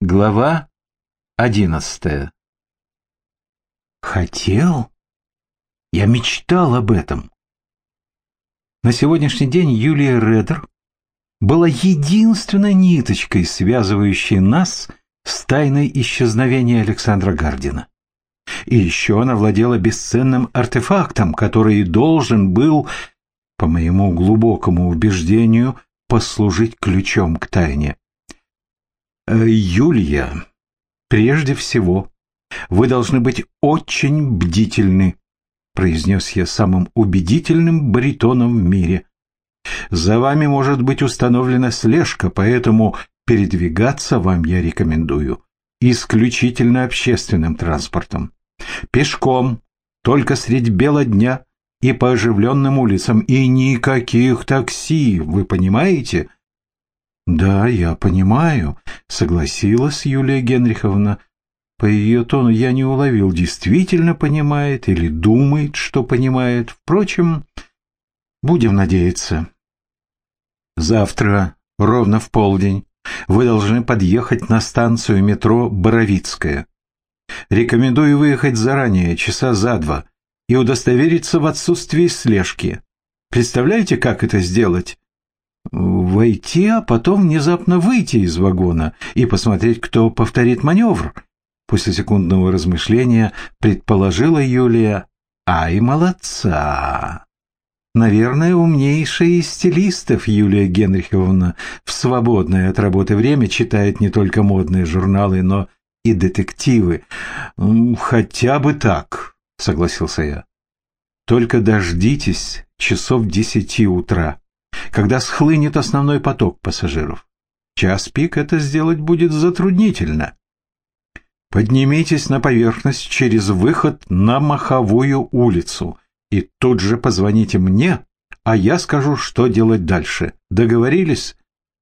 Глава одиннадцатая Хотел? Я мечтал об этом. На сегодняшний день Юлия Редер была единственной ниточкой, связывающей нас с тайной исчезновения Александра Гардина. И еще она владела бесценным артефактом, который должен был, по моему глубокому убеждению, послужить ключом к тайне. Э, Юлия, прежде всего, вы должны быть очень бдительны, произнес я самым убедительным баритоном в мире. За вами может быть установлена слежка, поэтому передвигаться вам я рекомендую исключительно общественным транспортом. Пешком, только средь бела дня и по оживленным улицам, и никаких такси, вы понимаете? «Да, я понимаю», — согласилась Юлия Генриховна. По ее тону я не уловил, действительно понимает или думает, что понимает. Впрочем, будем надеяться. Завтра, ровно в полдень, вы должны подъехать на станцию метро Боровицкая. Рекомендую выехать заранее, часа за два, и удостовериться в отсутствии слежки. Представляете, как это сделать? Войти, а потом внезапно выйти из вагона и посмотреть, кто повторит маневр. После секундного размышления предположила Юлия. Ай, молодца! Наверное, умнейшая из стилистов Юлия Генриховна в свободное от работы время читает не только модные журналы, но и детективы. Хотя бы так, согласился я. Только дождитесь часов десяти утра когда схлынет основной поток пассажиров. Час пик это сделать будет затруднительно. Поднимитесь на поверхность через выход на Маховую улицу и тут же позвоните мне, а я скажу, что делать дальше. Договорились?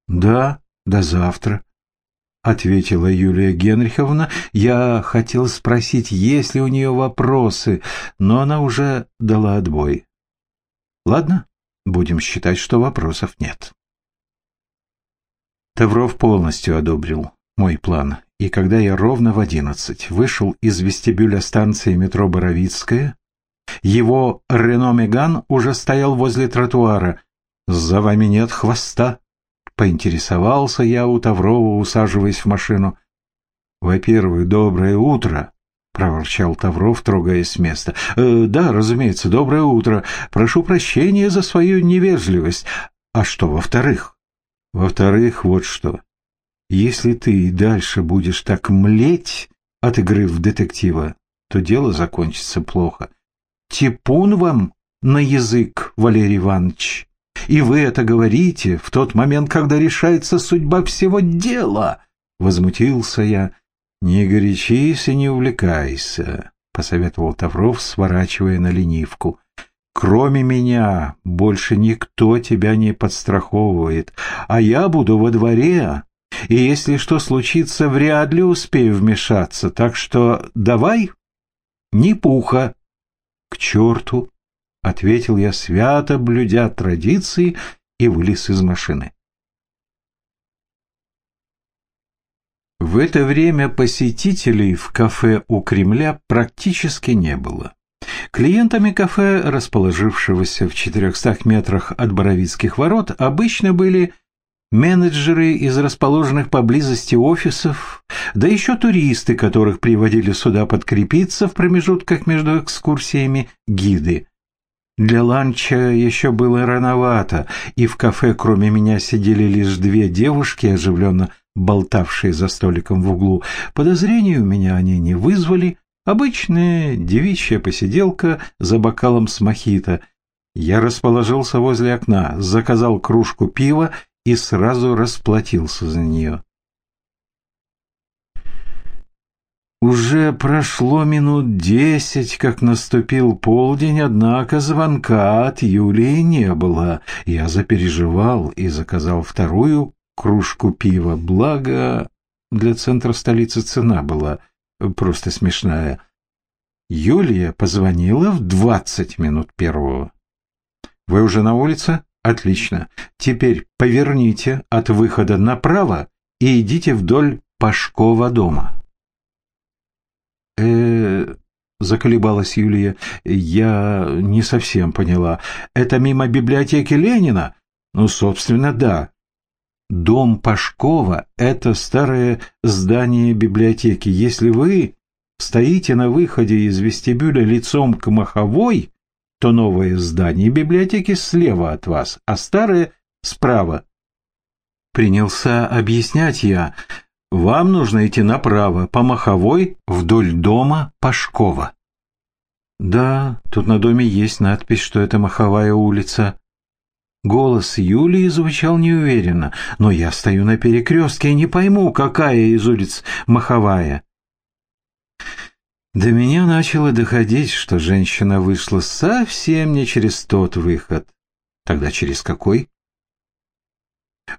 Да, до завтра, ответила Юлия Генриховна. Я хотел спросить, есть ли у нее вопросы, но она уже дала отбой. Ладно, Будем считать, что вопросов нет. Тавров полностью одобрил мой план, и когда я ровно в одиннадцать вышел из вестибюля станции метро Боровицкая, его Рено Меган уже стоял возле тротуара. «За вами нет хвоста?» Поинтересовался я у Таврова, усаживаясь в машину. «Во-первых, доброе утро», проворчал Тавров, трогаясь с места. «Э, «Да, разумеется, доброе утро. Прошу прощения за свою невежливость. А что, во-вторых?» «Во-вторых, вот что. Если ты и дальше будешь так млеть от игры в детектива, то дело закончится плохо. Типун вам на язык, Валерий Иванович. И вы это говорите в тот момент, когда решается судьба всего дела!» Возмутился я. «Не горячись и не увлекайся», — посоветовал Тавров, сворачивая на ленивку. «Кроме меня больше никто тебя не подстраховывает, а я буду во дворе, и если что случится, вряд ли успею вмешаться, так что давай, не пуха». «К черту!» — ответил я свято, блюдя традиции, и вылез из машины. В это время посетителей в кафе у Кремля практически не было. Клиентами кафе, расположившегося в 400 метрах от Боровицких ворот, обычно были менеджеры из расположенных поблизости офисов, да еще туристы, которых приводили сюда подкрепиться в промежутках между экскурсиями гиды. Для ланча еще было рановато, и в кафе кроме меня сидели лишь две девушки, оживленно болтавшие за столиком в углу. Подозрений у меня они не вызвали. Обычная девичья посиделка за бокалом с мохито. Я расположился возле окна, заказал кружку пива и сразу расплатился за нее. Уже прошло минут десять, как наступил полдень, однако звонка от Юлии не было. Я запереживал и заказал вторую кружку пива, благо для центра столицы цена была просто смешная. Юлия позвонила в двадцать минут первого. «Вы уже на улице? Отлично. Теперь поверните от выхода направо и идите вдоль Пашкова дома. э заколебалась Юлия. «Я не совсем поняла. Это мимо библиотеки Ленина?» «Ну, собственно, да. Дом Пашкова — это старое здание библиотеки. Если вы стоите на выходе из вестибюля лицом к Маховой, то новое здание библиотеки слева от вас, а старое — справа. Принялся объяснять я. Вам нужно идти направо, по Маховой, вдоль дома Пашкова. Да, тут на доме есть надпись, что это Маховая улица. Голос Юлии звучал неуверенно, но я стою на перекрестке и не пойму, какая из улиц Маховая. До меня начало доходить, что женщина вышла совсем не через тот выход. Тогда через какой?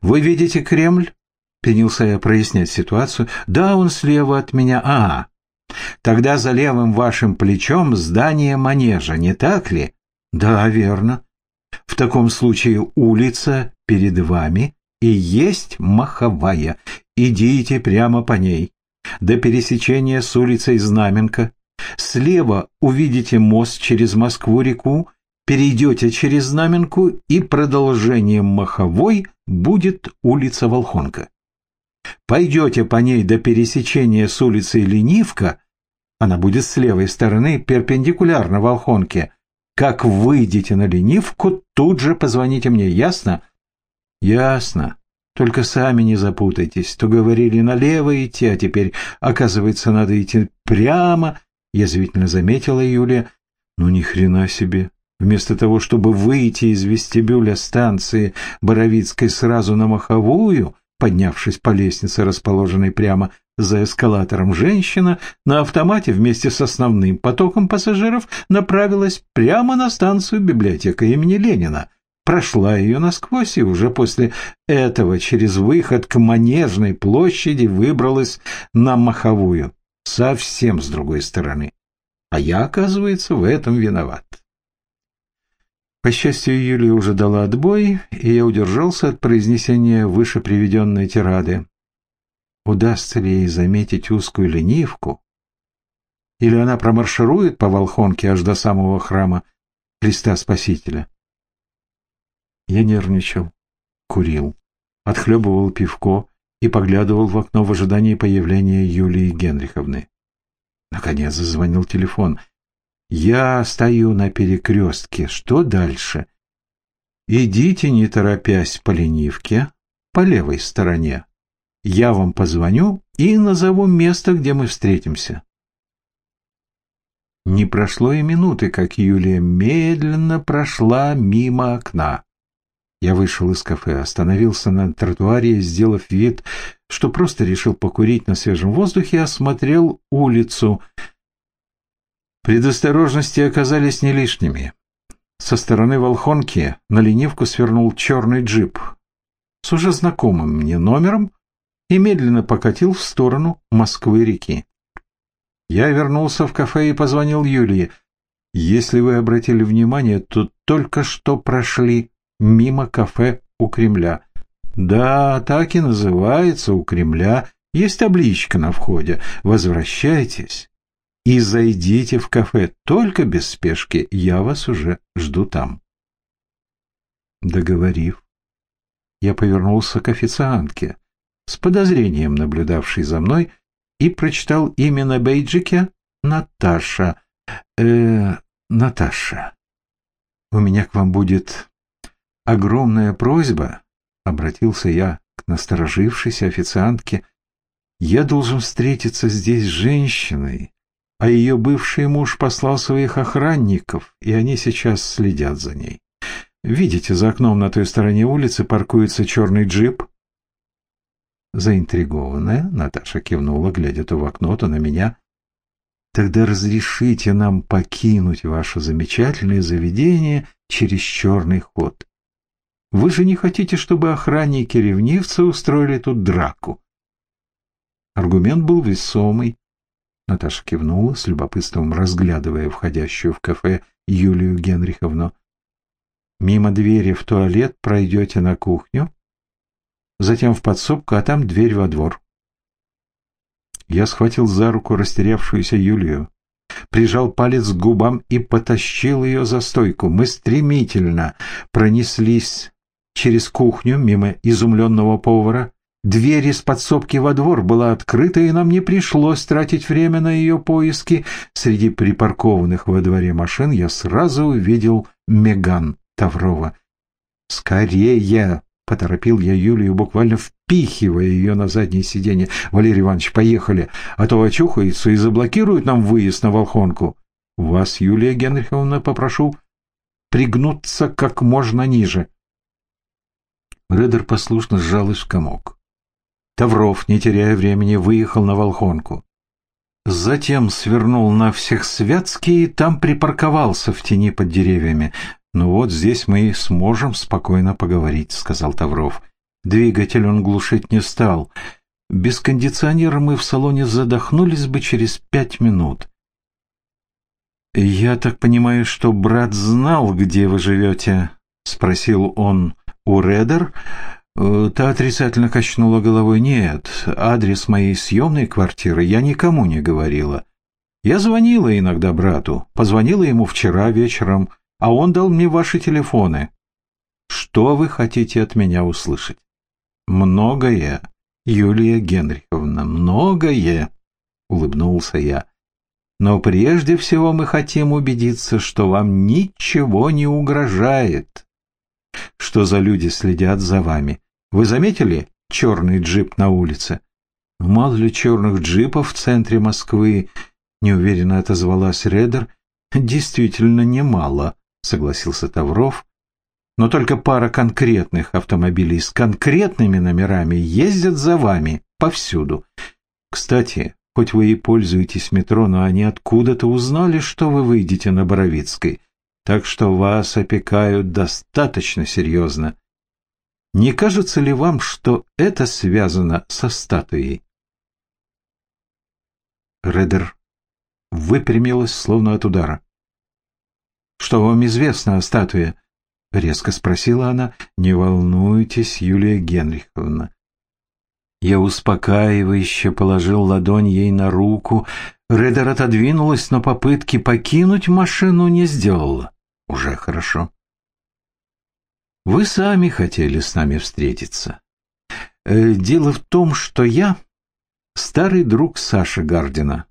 «Вы видите Кремль?» — принялся я прояснять ситуацию. «Да, он слева от меня. А, тогда за левым вашим плечом здание манежа, не так ли?» «Да, верно. В таком случае улица перед вами и есть Маховая. Идите прямо по ней до пересечения с улицей Знаменка. Слева увидите мост через Москву-реку, перейдете через Знаменку, и продолжением Маховой будет улица Волхонка. Пойдете по ней до пересечения с улицей Ленивка, она будет с левой стороны перпендикулярно Волхонке. Как выйдете на Ленивку, тут же позвоните мне, ясно? Ясно. Только сами не запутайтесь. То говорили налево идти, а теперь, оказывается, надо идти прямо, язвительно заметила Юлия. Ну ни хрена себе. Вместо того, чтобы выйти из вестибюля станции Боровицкой сразу на Маховую, поднявшись по лестнице, расположенной прямо за эскалатором, женщина на автомате вместе с основным потоком пассажиров направилась прямо на станцию библиотека имени Ленина прошла ее насквозь и уже после этого через выход к Манежной площади выбралась на Маховую, совсем с другой стороны. А я, оказывается, в этом виноват. По счастью, Юлия уже дала отбой, и я удержался от произнесения выше приведенной тирады. Удастся ли ей заметить узкую ленивку? Или она промарширует по Волхонке аж до самого храма Христа Спасителя? Я нервничал, курил, отхлебывал пивко и поглядывал в окно в ожидании появления Юлии Генриховны. Наконец зазвонил телефон. «Я стою на перекрестке. Что дальше?» «Идите, не торопясь, по ленивке, по левой стороне. Я вам позвоню и назову место, где мы встретимся». Не прошло и минуты, как Юлия медленно прошла мимо окна. Я вышел из кафе, остановился на тротуаре, сделав вид, что просто решил покурить на свежем воздухе, осмотрел улицу. Предосторожности оказались не лишними. Со стороны Волхонки на ленивку свернул черный джип с уже знакомым мне номером и медленно покатил в сторону Москвы-реки. Я вернулся в кафе и позвонил Юлии. Если вы обратили внимание, то только что прошли мимо кафе у Кремля. Да, так и называется у Кремля. Есть табличка на входе. Возвращайтесь и зайдите в кафе. Только без спешки. Я вас уже жду там. Договорив, я повернулся к официантке, с подозрением наблюдавшей за мной, и прочитал имя на бейджике Наташа. Э, Наташа, у меня к вам будет огромная просьба, — обратился я к насторожившейся официантке, — я должен встретиться здесь с женщиной, а ее бывший муж послал своих охранников, и они сейчас следят за ней. Видите, за окном на той стороне улицы паркуется черный джип? Заинтригованная, Наташа кивнула, глядя то в окно, то на меня. Тогда разрешите нам покинуть ваше замечательное заведение через черный ход. Вы же не хотите, чтобы охранники-ревнивцы устроили тут драку?» Аргумент был весомый. Наташа кивнула, с любопытством разглядывая входящую в кафе Юлию Генриховну. «Мимо двери в туалет пройдете на кухню, затем в подсобку, а там дверь во двор. Я схватил за руку растерявшуюся Юлию, прижал палец к губам и потащил ее за стойку. Мы стремительно пронеслись через кухню мимо изумленного повара. Дверь из подсобки во двор была открыта, и нам не пришлось тратить время на ее поиски. Среди припаркованных во дворе машин я сразу увидел Меган Таврова. «Скорее!» — поторопил я Юлию, буквально впихивая ее на заднее сиденье. «Валерий Иванович, поехали, а то очухаются и заблокируют нам выезд на Волхонку. Вас, Юлия Генриховна, попрошу пригнуться как можно ниже». Редер послушно сжалась в комок. Тавров, не теряя времени, выехал на Волхонку. Затем свернул на всех Святский и там припарковался в тени под деревьями. «Ну вот здесь мы и сможем спокойно поговорить», — сказал Тавров. Двигатель он глушить не стал. Без кондиционера мы в салоне задохнулись бы через пять минут. «Я так понимаю, что брат знал, где вы живете?» — спросил он у Редер. Э, та отрицательно качнула головой. «Нет, адрес моей съемной квартиры я никому не говорила. Я звонила иногда брату, позвонила ему вчера вечером, а он дал мне ваши телефоны. Что вы хотите от меня услышать?» «Многое, Юлия Генриховна, многое», — улыбнулся я. «Но прежде всего мы хотим убедиться, что вам ничего не угрожает» что за люди следят за вами. Вы заметили черный джип на улице? Мало ли черных джипов в центре Москвы, неуверенно отозвалась Редер. Действительно немало, согласился Тавров. Но только пара конкретных автомобилей с конкретными номерами ездят за вами повсюду. Кстати, хоть вы и пользуетесь метро, но они откуда-то узнали, что вы выйдете на Боровицкой так что вас опекают достаточно серьезно. Не кажется ли вам, что это связано со статуей? Редер выпрямилась, словно от удара. «Что вам известно о статуе?» — резко спросила она. «Не волнуйтесь, Юлия Генриховна». Я успокаивающе положил ладонь ей на руку. Редер отодвинулась, но попытки покинуть машину не сделала. Уже хорошо. Вы сами хотели с нами встретиться. Э, дело в том, что я старый друг Саши Гардина.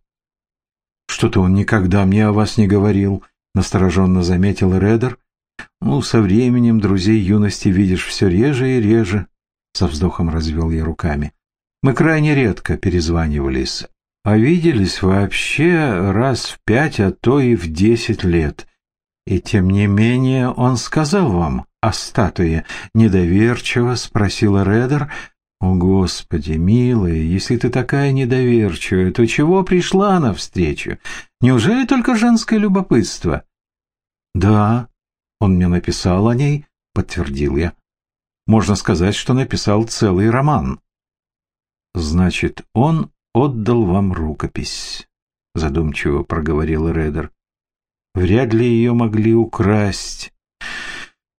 Что-то он никогда мне о вас не говорил, настороженно заметил Редер. Ну, со временем друзей юности видишь все реже и реже, со вздохом развел я руками. Мы крайне редко перезванивались, а виделись вообще раз в пять, а то и в десять лет. И тем не менее он сказал вам о статуе, недоверчиво спросила Редер. О, Господи, милая, если ты такая недоверчивая, то чего пришла навстречу? Неужели только женское любопытство? Да, он мне написал о ней, подтвердил я. Можно сказать, что написал целый роман. Значит, он отдал вам рукопись, задумчиво проговорил Редер. Вряд ли ее могли украсть.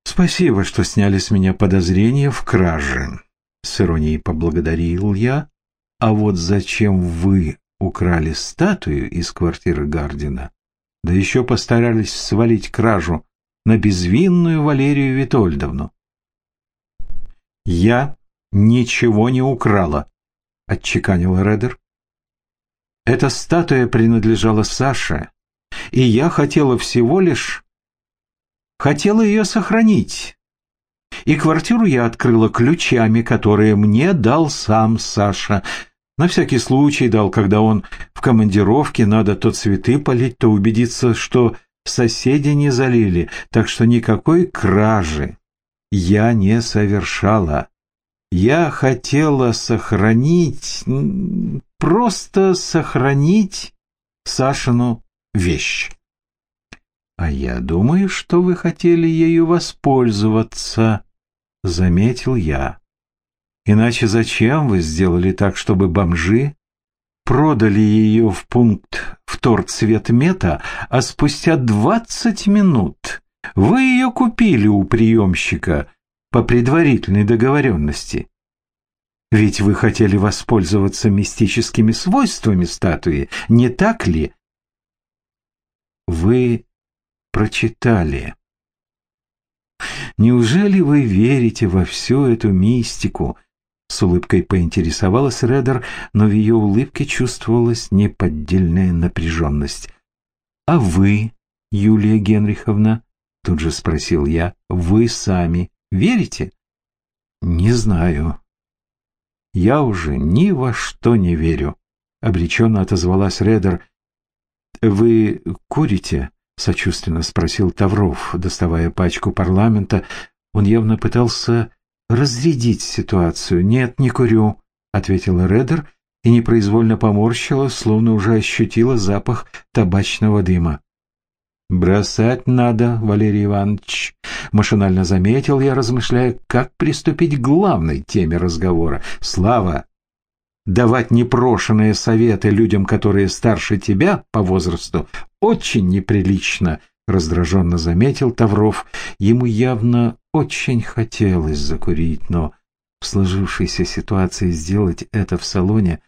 Спасибо, что сняли с меня подозрения в краже. С иронией поблагодарил я. А вот зачем вы украли статую из квартиры Гардина? Да еще постарались свалить кражу на безвинную Валерию Витольдовну. «Я ничего не украла», — отчеканил Редер. «Эта статуя принадлежала Саше, и я хотела всего лишь... Хотела ее сохранить. И квартиру я открыла ключами, которые мне дал сам Саша. На всякий случай дал, когда он в командировке, надо то цветы полить, то убедиться, что соседи не залили, так что никакой кражи я не совершала. Я хотела сохранить, просто сохранить Сашину вещь. А я думаю, что вы хотели ею воспользоваться, заметил я. Иначе зачем вы сделали так, чтобы бомжи продали ее в пункт вторцветмета, а спустя двадцать минут вы ее купили у приемщика по предварительной договоренности? Ведь вы хотели воспользоваться мистическими свойствами статуи, не так ли? Вы прочитали. Неужели вы верите во всю эту мистику? С улыбкой поинтересовалась Редер, но в ее улыбке чувствовалась неподдельная напряженность. «А вы, Юлия Генриховна?» — тут же спросил я. «Вы сами верите?» «Не знаю», я уже ни во что не верю», — обреченно отозвалась Редер. «Вы курите?» — сочувственно спросил Тавров, доставая пачку парламента. Он явно пытался разрядить ситуацию. «Нет, не курю», — ответила Редер и непроизвольно поморщила, словно уже ощутила запах табачного дыма. «Бросать надо, Валерий Иванович», — машинально заметил я, размышляя, как приступить к главной теме разговора. «Слава, давать непрошенные советы людям, которые старше тебя по возрасту, очень неприлично», — раздраженно заметил Тавров. Ему явно очень хотелось закурить, но в сложившейся ситуации сделать это в салоне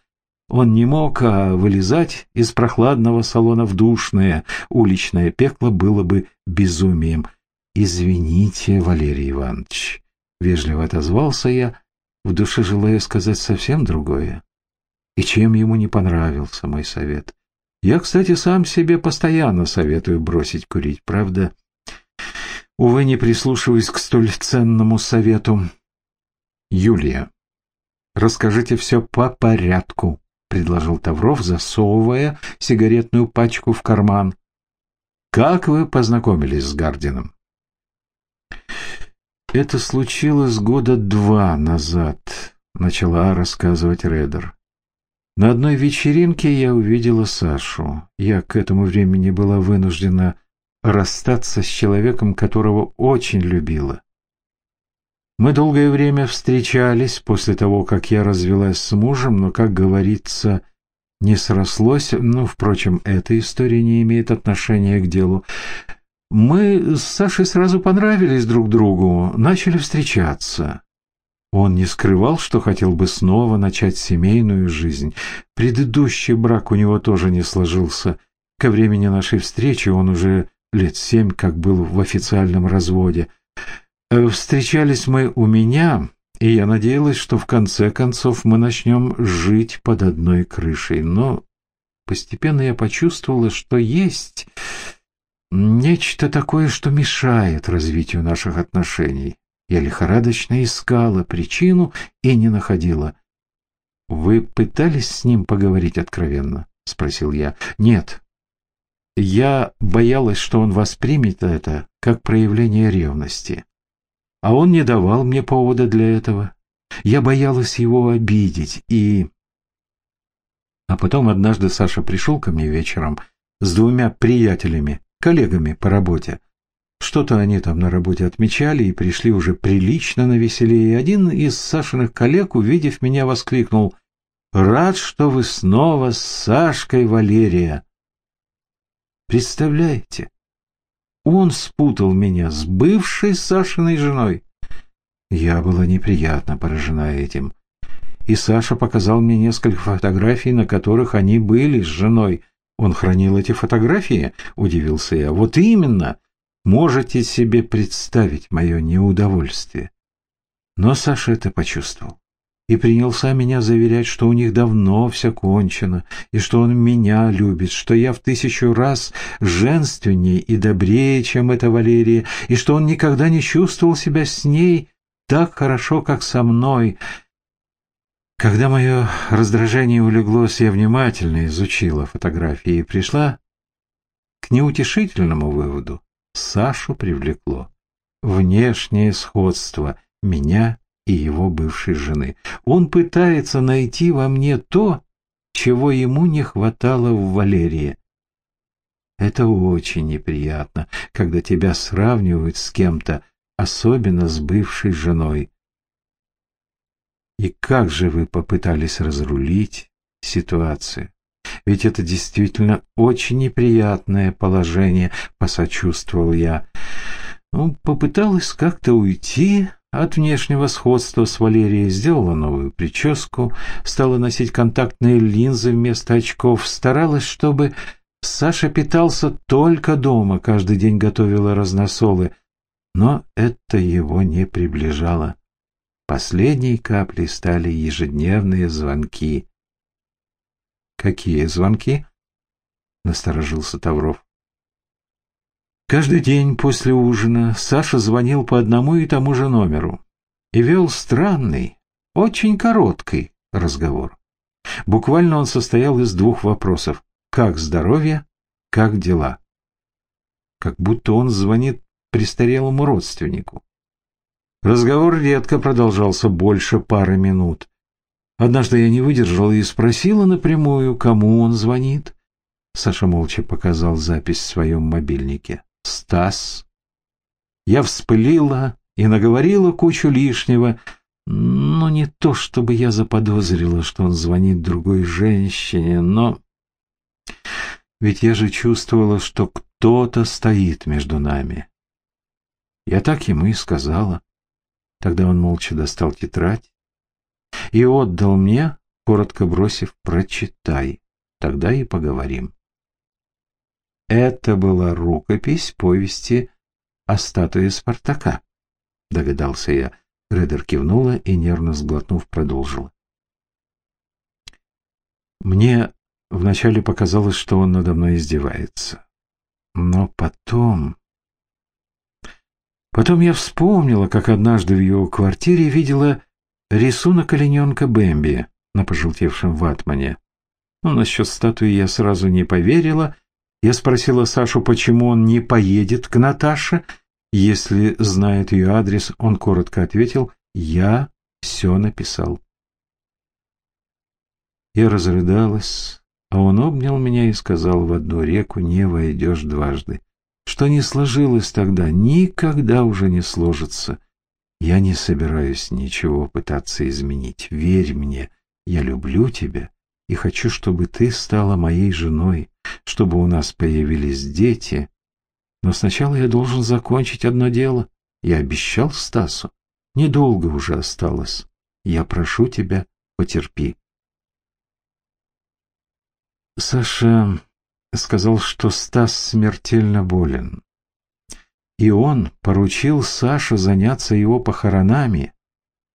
он не мог, а вылезать из прохладного салона в душное уличное пекло было бы безумием. «Извините, Валерий Иванович», — вежливо отозвался я, в душе желая сказать совсем другое. И чем ему не понравился мой совет? Я, кстати, сам себе постоянно советую бросить курить, правда? Увы, не прислушиваюсь к столь ценному совету. Юлия, расскажите все по порядку предложил Тавров, засовывая сигаретную пачку в карман. «Как вы познакомились с Гардином?» «Это случилось года два назад», — начала рассказывать Редер. «На одной вечеринке я увидела Сашу. Я к этому времени была вынуждена расстаться с человеком, которого очень любила. Мы долгое время встречались после того, как я развелась с мужем, но, как говорится, не срослось. Ну, впрочем, эта история не имеет отношения к делу. Мы с Сашей сразу понравились друг другу, начали встречаться. Он не скрывал, что хотел бы снова начать семейную жизнь. Предыдущий брак у него тоже не сложился. Ко времени нашей встречи он уже лет семь как был в официальном разводе – Э, встречались мы у меня, и я надеялась, что в конце концов мы начнем жить под одной крышей. Но постепенно я почувствовала, что есть нечто такое, что мешает развитию наших отношений. Я лихорадочно искала причину и не находила. «Вы пытались с ним поговорить откровенно?» — спросил я. «Нет. Я боялась, что он воспримет это как проявление ревности а он не давал мне повода для этого. Я боялась его обидеть и... А потом однажды Саша пришел ко мне вечером с двумя приятелями, коллегами по работе. Что-то они там на работе отмечали и пришли уже прилично на веселее. И один из Сашиных коллег, увидев меня, воскликнул «Рад, что вы снова с Сашкой Валерия». Представляете, он спутал меня с бывшей Сашиной женой. Я была неприятно поражена этим. И Саша показал мне несколько фотографий, на которых они были с женой. Он хранил эти фотографии? Удивился я. Вот именно. Можете себе представить мое неудовольствие. Но Саша это почувствовал и принялся меня заверять, что у них давно все кончено, и что он меня любит, что я в тысячу раз женственней и добрее, чем эта Валерия, и что он никогда не чувствовал себя с ней так хорошо, как со мной. Когда мое раздражение улеглось, я внимательно изучила фотографии и пришла к неутешительному выводу. Сашу привлекло внешнее сходство меня и его бывшей жены. Он пытается найти во мне то, чего ему не хватало в Валерии. Это очень неприятно, когда тебя сравнивают с кем-то, особенно с бывшей женой. И как же вы попытались разрулить ситуацию? Ведь это действительно очень неприятное положение, посочувствовал я. Ну, попыталась как-то уйти от внешнего сходства с Валерией сделала новую прическу, стала носить контактные линзы вместо очков, старалась, чтобы Саша питался только дома, каждый день готовила разносолы, но это его не приближало. Последней каплей стали ежедневные звонки. «Какие звонки?» — насторожился Тавров. Каждый день после ужина Саша звонил по одному и тому же номеру и вел странный, очень короткий разговор. Буквально он состоял из двух вопросов. Как здоровье? Как дела? Как будто он звонит престарелому родственнику. Разговор редко продолжался больше пары минут. Однажды я не выдержала и спросила напрямую, кому он звонит. Саша молча показал запись в своем мобильнике. «Стас». Я вспылила и наговорила кучу лишнего, но не то, чтобы я заподозрила, что он звонит другой женщине, но... Ведь я же чувствовала, что кто-то стоит между нами. Я так ему и сказала. Тогда он молча достал тетрадь и отдал мне, коротко бросив «прочитай, тогда и поговорим». Это была рукопись повести о статуе Спартака, догадался я. Редер кивнула и, нервно сглотнув, продолжила. Мне вначале показалось, что он надо мной издевается. Но потом... Потом я вспомнила, как однажды в его квартире видела рисунок олененка Бэмби на пожелтевшем ватмане. Но насчет статуи я сразу не поверила. Я спросила Сашу, почему он не поедет к Наташе. Если знает ее адрес, он коротко ответил, «Я все написал». Я разрыдалась, а он обнял меня и сказал, в одну реку не войдешь дважды. Что не сложилось тогда, никогда уже не сложится. Я не собираюсь ничего пытаться изменить. Верь мне, я люблю тебя и хочу, чтобы ты стала моей женой, чтобы у нас появились дети. Но сначала я должен закончить одно дело. Я обещал Стасу. Недолго уже осталось. Я прошу тебя, потерпи. Саша сказал, что Стас смертельно болен. И он поручил Саше заняться его похоронами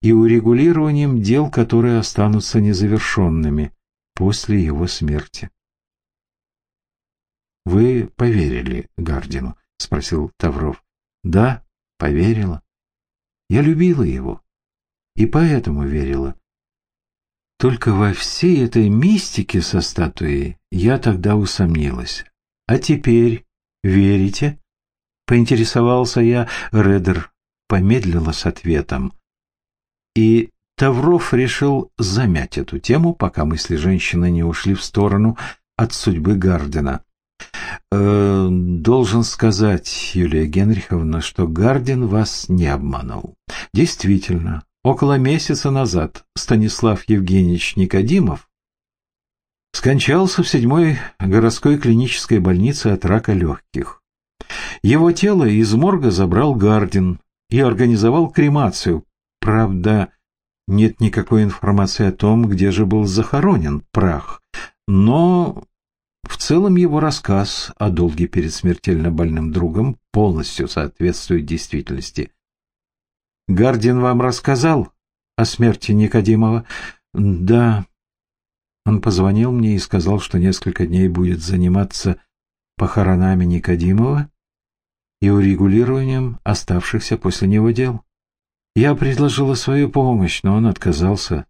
и урегулированием дел, которые останутся незавершенными после его смерти. «Вы поверили Гардину?» — спросил Тавров. «Да, поверила. Я любила его и поэтому верила. Только во всей этой мистике со статуей я тогда усомнилась. А теперь верите? Поинтересовался я, Редер помедлила с ответом. И Тавров решил замять эту тему, пока мысли женщины не ушли в сторону от судьбы Гардена. «Э, «Должен сказать, Юлия Генриховна, что Гардин вас не обманул. Действительно, Около месяца назад Станислав Евгеньевич Никодимов скончался в седьмой городской клинической больнице от рака легких. Его тело из морга забрал Гардин и организовал кремацию. Правда, нет никакой информации о том, где же был захоронен прах. Но в целом его рассказ о долге перед смертельно больным другом полностью соответствует действительности. Гардин вам рассказал о смерти Никодимова? Да. Он позвонил мне и сказал, что несколько дней будет заниматься похоронами Никодимова и урегулированием оставшихся после него дел. Я предложила свою помощь, но он отказался.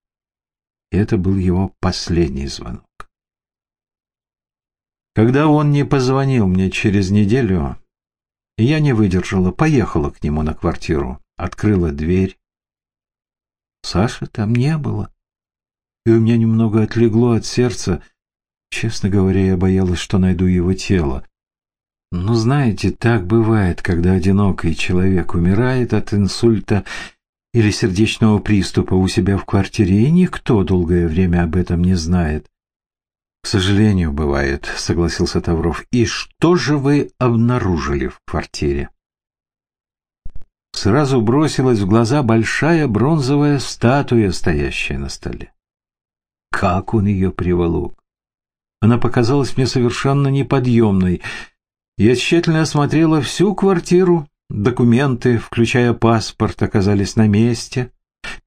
это был его последний звонок. Когда он не позвонил мне через неделю, я не выдержала, поехала к нему на квартиру открыла дверь. Саши там не было. И у меня немного отлегло от сердца. Честно говоря, я боялась, что найду его тело. Но знаете, так бывает, когда одинокий человек умирает от инсульта или сердечного приступа у себя в квартире, и никто долгое время об этом не знает. «К сожалению, бывает», — согласился Тавров. «И что же вы обнаружили в квартире?» сразу бросилась в глаза большая бронзовая статуя, стоящая на столе. Как он ее приволок! Она показалась мне совершенно неподъемной. Я тщательно осмотрела всю квартиру, документы, включая паспорт, оказались на месте.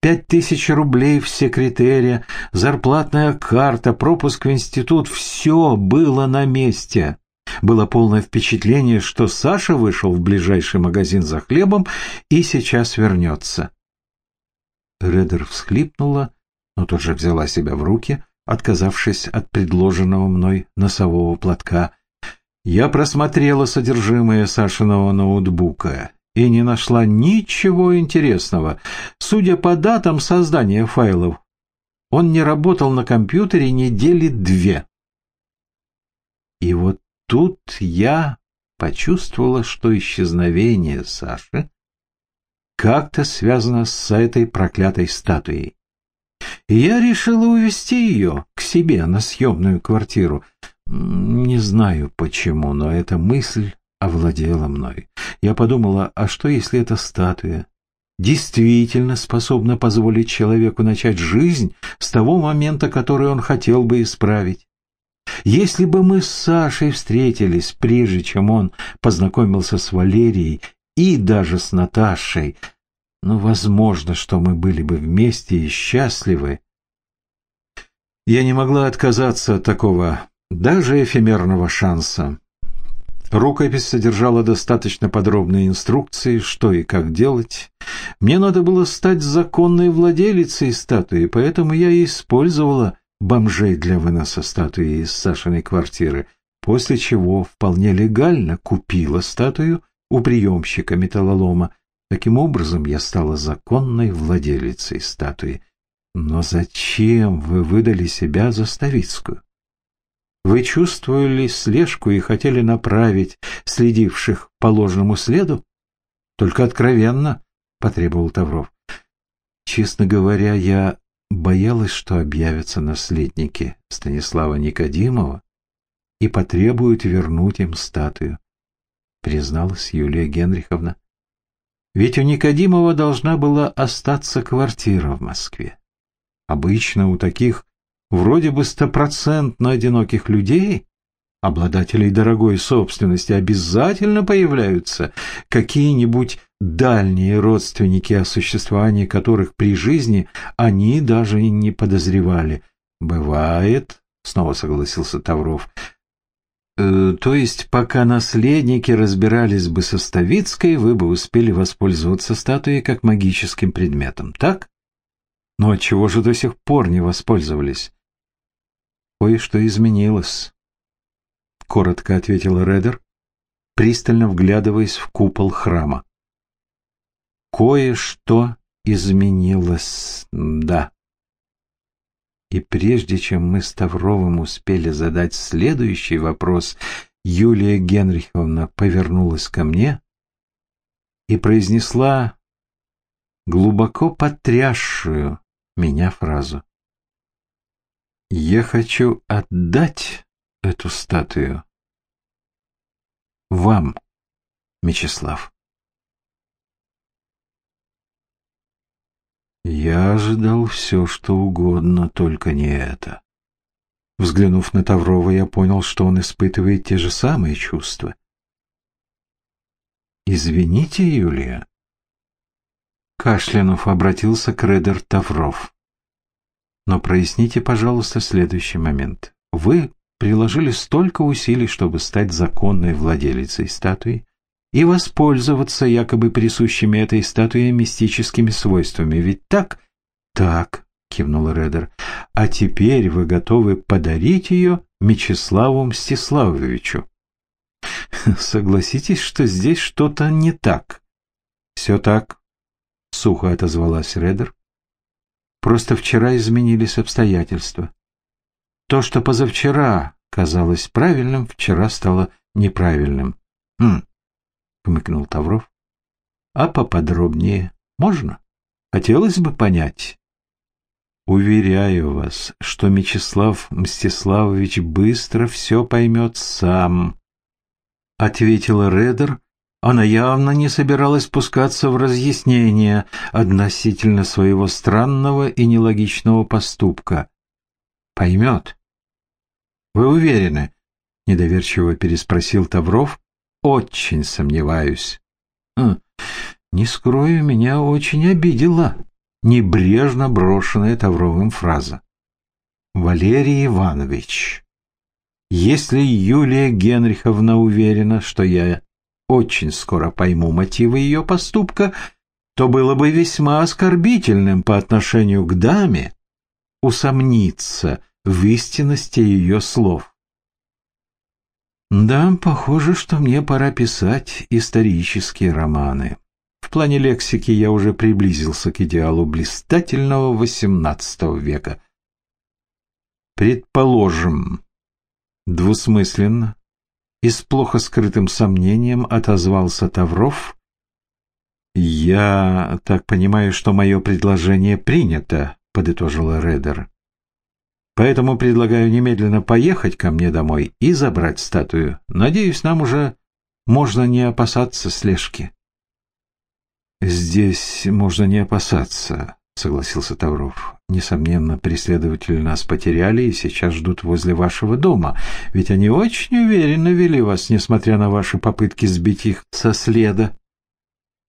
Пять тысяч рублей в секретаре, зарплатная карта, пропуск в институт — все было на месте. Было полное впечатление, что Саша вышел в ближайший магазин за хлебом и сейчас вернется. Редер всхлипнула, но тут же взяла себя в руки, отказавшись от предложенного мной носового платка. Я просмотрела содержимое Сашиного ноутбука и не нашла ничего интересного. Судя по датам создания файлов, он не работал на компьютере недели две. И вот тут я почувствовала, что исчезновение Саши как-то связано с этой проклятой статуей. И я решила увезти ее к себе на съемную квартиру. Не знаю почему, но эта мысль овладела мной. Я подумала, а что если эта статуя действительно способна позволить человеку начать жизнь с того момента, который он хотел бы исправить? Если бы мы с Сашей встретились, прежде чем он познакомился с Валерией и даже с Наташей, ну, возможно, что мы были бы вместе и счастливы. Я не могла отказаться от такого, даже эфемерного шанса. Рукопись содержала достаточно подробные инструкции, что и как делать. Мне надо было стать законной владелицей статуи, поэтому я и использовала бомжей для выноса статуи из Сашиной квартиры, после чего вполне легально купила статую у приемщика металлолома. Таким образом, я стала законной владелицей статуи. Но зачем вы выдали себя за Ставицкую? Вы чувствовали слежку и хотели направить следивших по ложному следу? Только откровенно, — потребовал Тавров. Честно говоря, я боялась, что объявятся наследники Станислава Никодимова и потребуют вернуть им статую, призналась Юлия Генриховна. Ведь у Никодимова должна была остаться квартира в Москве. Обычно у таких вроде бы стопроцентно одиноких людей, обладателей дорогой собственности, обязательно появляются какие-нибудь дальние родственники, о существовании которых при жизни они даже не подозревали. «Бывает», — снова согласился Тавров, «Э, то есть, пока наследники разбирались бы со Ставицкой, вы бы успели воспользоваться статуей как магическим предметом, так? Но отчего же до сих пор не воспользовались? Кое-что изменилось, — коротко ответил Редер, пристально вглядываясь в купол храма. Кое-что изменилось, да. И прежде чем мы с Тавровым успели задать следующий вопрос, Юлия Генриховна повернулась ко мне и произнесла глубоко потрясшую меня фразу. Я хочу отдать эту статую вам, Мечислав. Я ожидал все, что угодно, только не это. Взглянув на Таврова, я понял, что он испытывает те же самые чувства. «Извините, Юлия». Кашлянув обратился к Редер Тавров. Но проясните, пожалуйста, следующий момент. Вы приложили столько усилий, чтобы стать законной владелицей статуи и воспользоваться якобы присущими этой статуе мистическими свойствами. Ведь так? Так, кивнул Редер. А теперь вы готовы подарить ее Мечиславу Мстиславовичу. Согласитесь, что здесь что-то не так. Все так, сухо отозвалась Редер. Просто вчера изменились обстоятельства. То, что позавчера казалось правильным, вчера стало неправильным. Хм, хмыкнул Тавров. А поподробнее можно? Хотелось бы понять. Уверяю вас, что Мечислав Мстиславович быстро все поймет сам, ответила Редер, Она явно не собиралась пускаться в разъяснение относительно своего странного и нелогичного поступка. «Поймет». «Вы уверены?» — недоверчиво переспросил Тавров. «Очень сомневаюсь». «Хм, «Не скрою, меня очень обидела небрежно брошенная Тавровым фраза. «Валерий Иванович, если Юлия Генриховна уверена, что я очень скоро пойму мотивы ее поступка, то было бы весьма оскорбительным по отношению к даме усомниться в истинности ее слов. Да, похоже, что мне пора писать исторические романы. В плане лексики я уже приблизился к идеалу блистательного XVIII века. Предположим, двусмысленно, и с плохо скрытым сомнением отозвался Тавров. «Я так понимаю, что мое предложение принято», — подытожила Редер. «Поэтому предлагаю немедленно поехать ко мне домой и забрать статую. Надеюсь, нам уже можно не опасаться слежки». «Здесь можно не опасаться», — согласился Тавров. «Несомненно, преследователи нас потеряли и сейчас ждут возле вашего дома, ведь они очень уверенно вели вас, несмотря на ваши попытки сбить их со следа».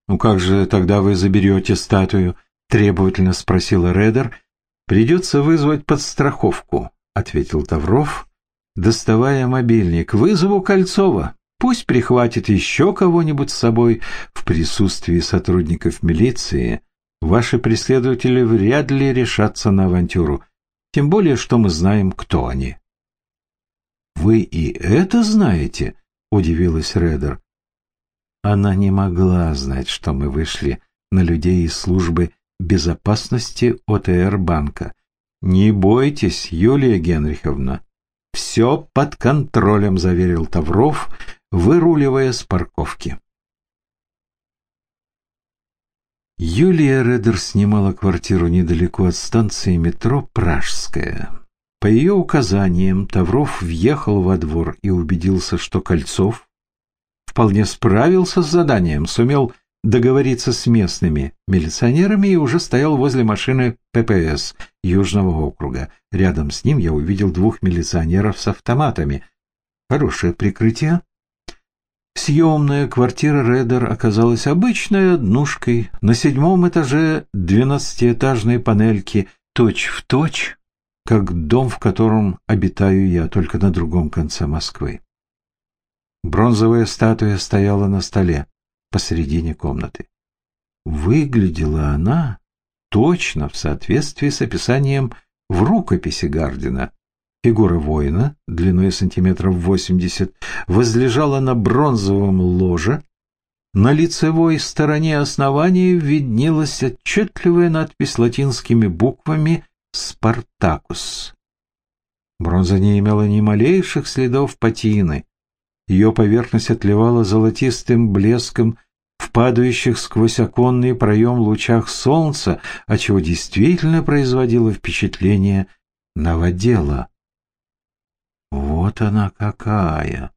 «Ну как же тогда вы заберете статую?» — требовательно спросила Редер. «Придется вызвать подстраховку», — ответил Тавров, доставая мобильник. «Вызову Кольцова». Пусть прихватит еще кого-нибудь с собой в присутствии сотрудников милиции. Ваши преследователи вряд ли решатся на авантюру, тем более, что мы знаем, кто они. «Вы и это знаете?» — удивилась Редер. Она не могла знать, что мы вышли на людей из службы безопасности ОТР банка. «Не бойтесь, Юлия Генриховна, все под контролем», — заверил Тавров, выруливая с парковки. Юлия Редер снимала квартиру недалеко от станции метро «Пражская». По ее указаниям Тавров въехал во двор и убедился, что Кольцов вполне справился с заданием, сумел договориться с местными милиционерами и уже стоял возле машины ППС Южного округа. Рядом с ним я увидел двух милиционеров с автоматами. Хорошее прикрытие. Съемная квартира Редер оказалась обычной однушкой на седьмом этаже двенадцатиэтажной панельки, точь-в-точь, точь, как дом, в котором обитаю я, только на другом конце Москвы. Бронзовая статуя стояла на столе посередине комнаты. Выглядела она точно в соответствии с описанием в рукописи Гардина, Фигура воина, длиной сантиметров восемьдесят, возлежала на бронзовом ложе. На лицевой стороне основания виднелась отчетливая надпись латинскими буквами «Спартакус». Бронза не имела ни малейших следов патины. Ее поверхность отливала золотистым блеском в падающих сквозь оконный проем лучах солнца, отчего действительно производило впечатление новодела. Вот она какая!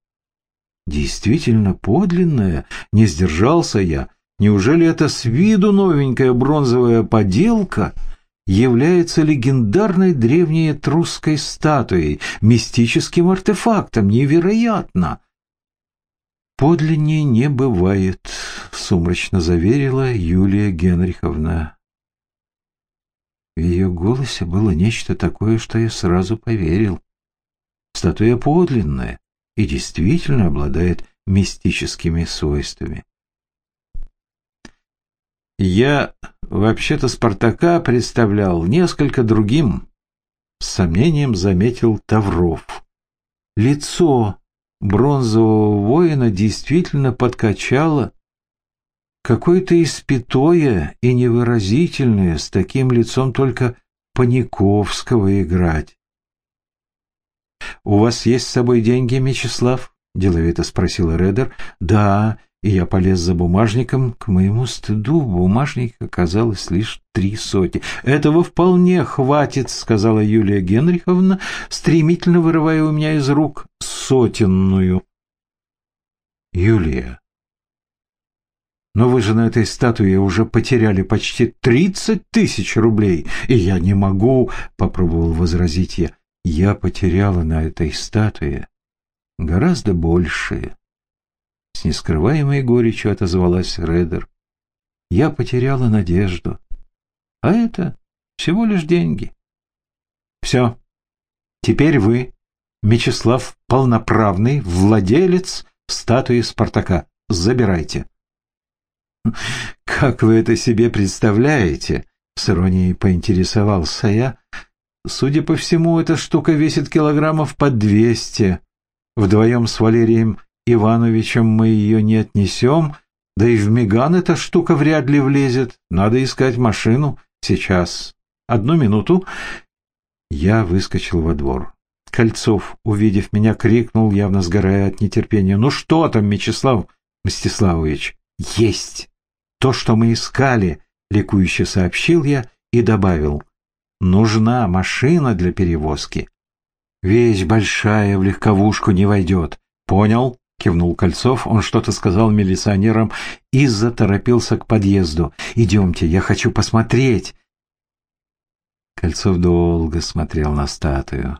Действительно подлинная, не сдержался я. Неужели это с виду новенькая бронзовая поделка является легендарной древней этрусской статуей, мистическим артефактом? Невероятно! Подлиннее не бывает, сумрачно заверила Юлия Генриховна. В ее голосе было нечто такое, что я сразу поверил. Статуя подлинная и действительно обладает мистическими свойствами. Я вообще-то Спартака представлял несколько другим, с сомнением заметил Тавров. Лицо бронзового воина действительно подкачало какое-то испятое и невыразительное, с таким лицом только Паниковского играть. «У вас есть с собой деньги, Мечислав?» — деловито спросил Редер. «Да». И я полез за бумажником. К моему стыду в бумажнике оказалось лишь три сотни. «Этого вполне хватит», — сказала Юлия Генриховна, стремительно вырывая у меня из рук сотенную. «Юлия, Но вы же на этой статуе уже потеряли почти тридцать тысяч рублей, и я не могу, — попробовал возразить я. Я потеряла на этой статуе гораздо большее. С нескрываемой горечью отозвалась Редер. Я потеряла надежду. А это всего лишь деньги. Все. Теперь вы, Мечислав, полноправный владелец статуи Спартака. Забирайте. «Как вы это себе представляете?» — с иронией поинтересовался я. «Судя по всему, эта штука весит килограммов по двести. Вдвоем с Валерием Ивановичем мы ее не отнесем, да и в Меган эта штука вряд ли влезет. Надо искать машину. Сейчас. Одну минуту». Я выскочил во двор. Кольцов, увидев меня, крикнул, явно сгорая от нетерпения. «Ну что там, Мечислав Мстиславович?» «Есть!» «То, что мы искали», — ликующе сообщил я и добавил. «Нужна машина для перевозки». «Вещь большая, в легковушку не войдет». «Понял?» — кивнул Кольцов. Он что-то сказал милиционерам и заторопился к подъезду. «Идемте, я хочу посмотреть». Кольцов долго смотрел на статую.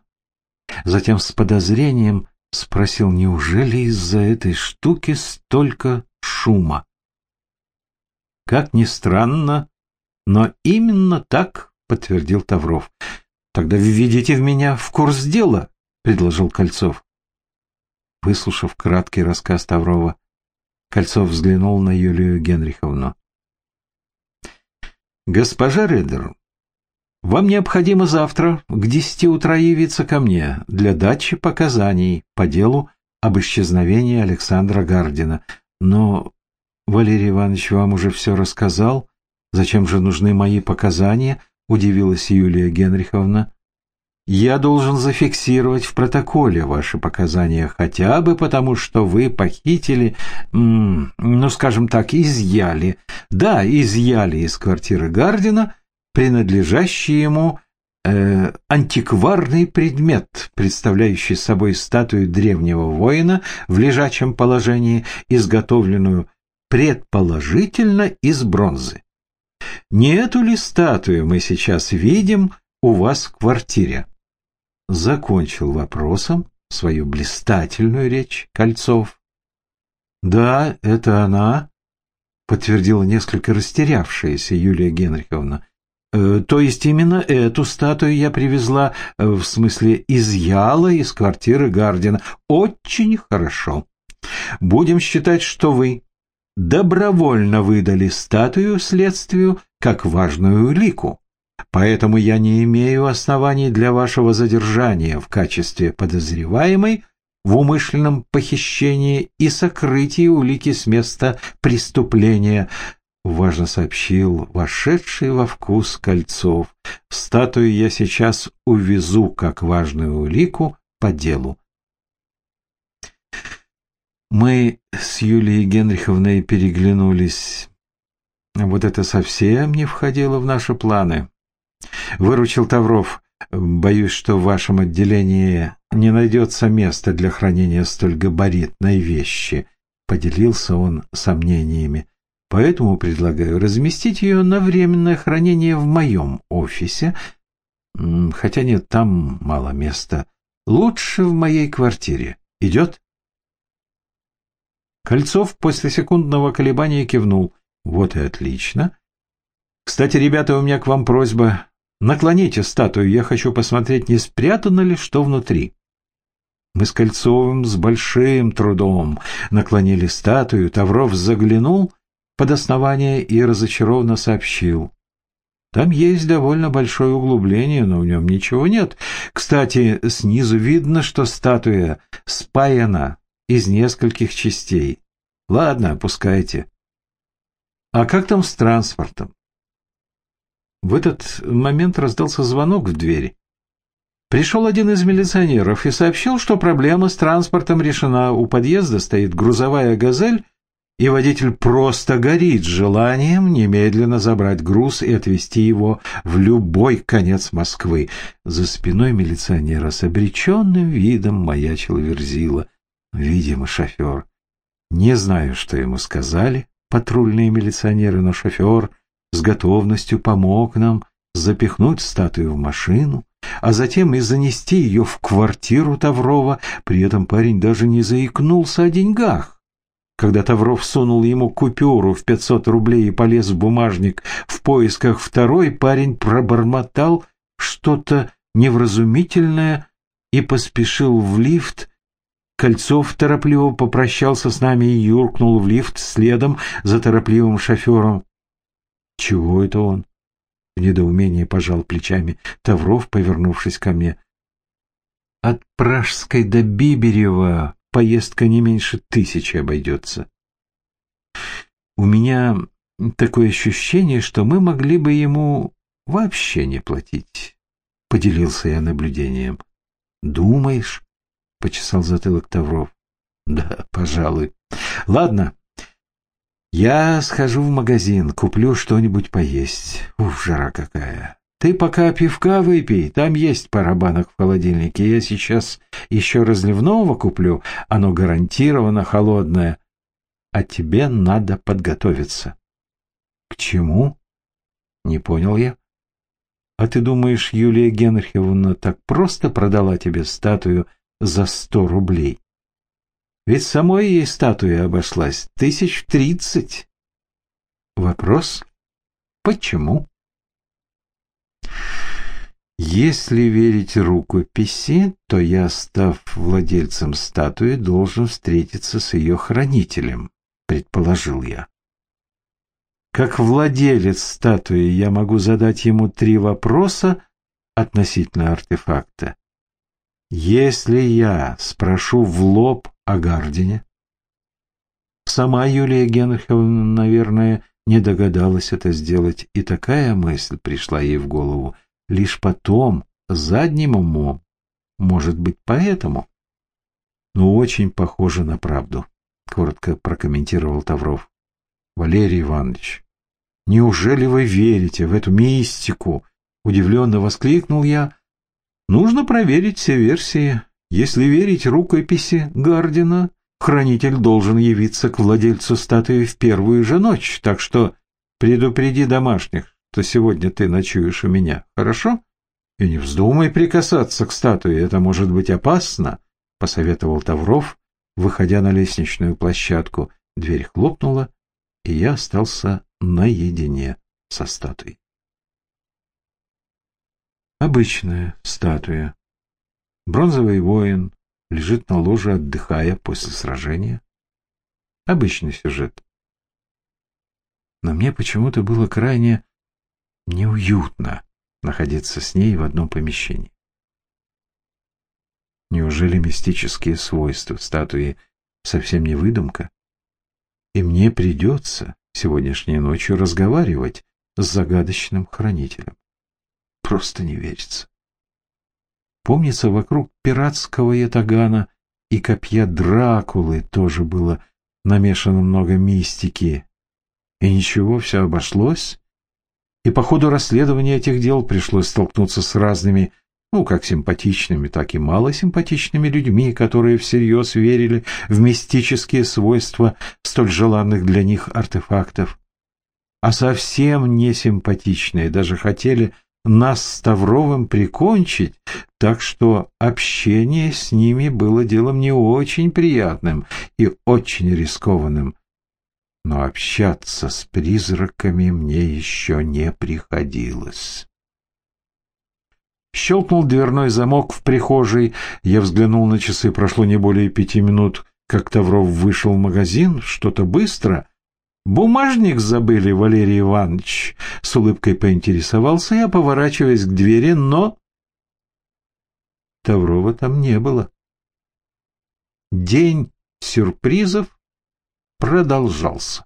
Затем с подозрением спросил, неужели из-за этой штуки столько шума? Как ни странно, но именно так, подтвердил Тавров. Тогда введите в меня в курс дела, предложил Кольцов. Выслушав краткий рассказ Таврова, Кольцов взглянул на Юлию Генриховну. «Госпожа Редер, вам необходимо завтра к десяти утра явиться ко мне для дачи показаний по делу об исчезновении Александра Гардина. Но Валерий Иванович вам уже все рассказал. Зачем же нужны мои показания? Удивилась Юлия Генриховна. Я должен зафиксировать в протоколе ваши показания хотя бы потому, что вы похитили, ну, скажем так, изъяли. Да, изъяли из квартиры Гардина принадлежащий ему э, антикварный предмет, представляющий собой статую древнего воина в лежачем положении, изготовленную предположительно из бронзы. Не эту ли статую мы сейчас видим у вас в квартире? Закончил вопросом свою блистательную речь Кольцов. Да, это она, подтвердила несколько растерявшаяся Юлия Генриховна. Э, то есть именно эту статую я привезла, э, в смысле изъяла из квартиры Гардина. Очень хорошо. Будем считать, что вы добровольно выдали статую следствию как важную улику. Поэтому я не имею оснований для вашего задержания в качестве подозреваемой в умышленном похищении и сокрытии улики с места преступления, важно сообщил вошедший во вкус Кольцов. Статую я сейчас увезу как важную улику по делу. Мы с Юлией Генриховной переглянулись. Вот это совсем не входило в наши планы. Выручил Тавров. Боюсь, что в вашем отделении не найдется места для хранения столь габаритной вещи. Поделился он сомнениями. Поэтому предлагаю разместить ее на временное хранение в моем офисе. Хотя нет, там мало места. Лучше в моей квартире. Идет? Кольцов после секундного колебания кивнул. Вот и отлично. Кстати, ребята, у меня к вам просьба. Наклоните статую, я хочу посмотреть, не спрятано ли что внутри. Мы с Кольцовым с большим трудом наклонили статую, Тавров заглянул под основание и разочарованно сообщил. Там есть довольно большое углубление, но в нем ничего нет. Кстати, снизу видно, что статуя спаяна из нескольких частей. Ладно, опускайте. А как там с транспортом? В этот момент раздался звонок в двери. Пришел один из милиционеров и сообщил, что проблема с транспортом решена. У подъезда стоит грузовая «Газель», и водитель просто горит желанием немедленно забрать груз и отвезти его в любой конец Москвы. За спиной милиционера с обреченным видом маячил Верзила. Видимо, шофер. Не знаю, что ему сказали, патрульные милиционеры, но шофер с готовностью помог нам запихнуть статую в машину, а затем и занести ее в квартиру Таврова. При этом парень даже не заикнулся о деньгах. Когда Тавров сунул ему купюру в 500 рублей и полез в бумажник в поисках второй, парень пробормотал что-то невразумительное и поспешил в лифт. Кольцов торопливо попрощался с нами и юркнул в лифт следом за торопливым шофером. «Чего это он?» В недоумении пожал плечами Тавров, повернувшись ко мне. «От Пражской до Биберева поездка не меньше тысячи обойдется. У меня такое ощущение, что мы могли бы ему вообще не платить. Поделился я наблюдением. Думаешь? Почесал затылок Тавров. Да, пожалуй. Ладно, я схожу в магазин, куплю что-нибудь поесть. Ух, жара какая. Ты пока пивка выпей, там есть пара банок в холодильнике. Я сейчас еще разливного куплю, оно гарантированно холодное. А тебе надо подготовиться. К чему? Не понял я. А ты думаешь, Юлия Генриховна так просто продала тебе статую за сто рублей? Ведь самой ей статуя обошлась тысяч тридцать. Вопрос? Почему? Если верить рукописи, то я, став владельцем статуи, должен встретиться с ее хранителем, предположил я. Как владелец статуи я могу задать ему три вопроса относительно артефакта. Если я спрошу в лоб о Гардине, сама Юлия Генриховна, наверное, не догадалась это сделать, и такая мысль пришла ей в голову лишь потом, задним умом. Может быть, поэтому? Но очень похоже на правду, коротко прокомментировал Тавров. Валерий Иванович, неужели вы верите в эту мистику? Удивленно воскликнул я. Нужно проверить все версии. Если верить рукописи Гардина, хранитель должен явиться к владельцу статуи в первую же ночь, так что предупреди домашних, что сегодня ты ночуешь у меня, хорошо? И не вздумай прикасаться к статуе, это может быть опасно, — посоветовал Тавров, выходя на лестничную площадку. Дверь хлопнула, и я остался наедине со статуей. Обычная статуя. Бронзовый воин лежит на ложе, отдыхая после сражения. Обычный сюжет. Но мне почему-то было крайне неуютно находиться с ней в одном помещении. Неужели мистические свойства статуи совсем не выдумка? И мне придется сегодняшней ночью разговаривать с загадочным хранителем. Просто не верится. Помнится, вокруг пиратского ятагана и копья Дракулы тоже было намешано много мистики. И ничего, все обошлось. И по ходу расследования этих дел пришлось столкнуться с разными, ну, как симпатичными, так и малосимпатичными людьми, которые всерьез верили в мистические свойства столь желанных для них артефактов. А совсем несимпатичные даже хотели нас с Тавровым прикончить, так что общение с ними было делом не очень приятным и очень рискованным. Но общаться с призраками мне еще не приходилось. Щелкнул дверной замок в прихожей. Я взглянул на часы, прошло не более пяти минут, как Тавров вышел в магазин, что-то быстро — «Бумажник забыли, Валерий Иванович?» — с улыбкой поинтересовался я, поворачиваясь к двери, но... Таврова там не было. День сюрпризов продолжался.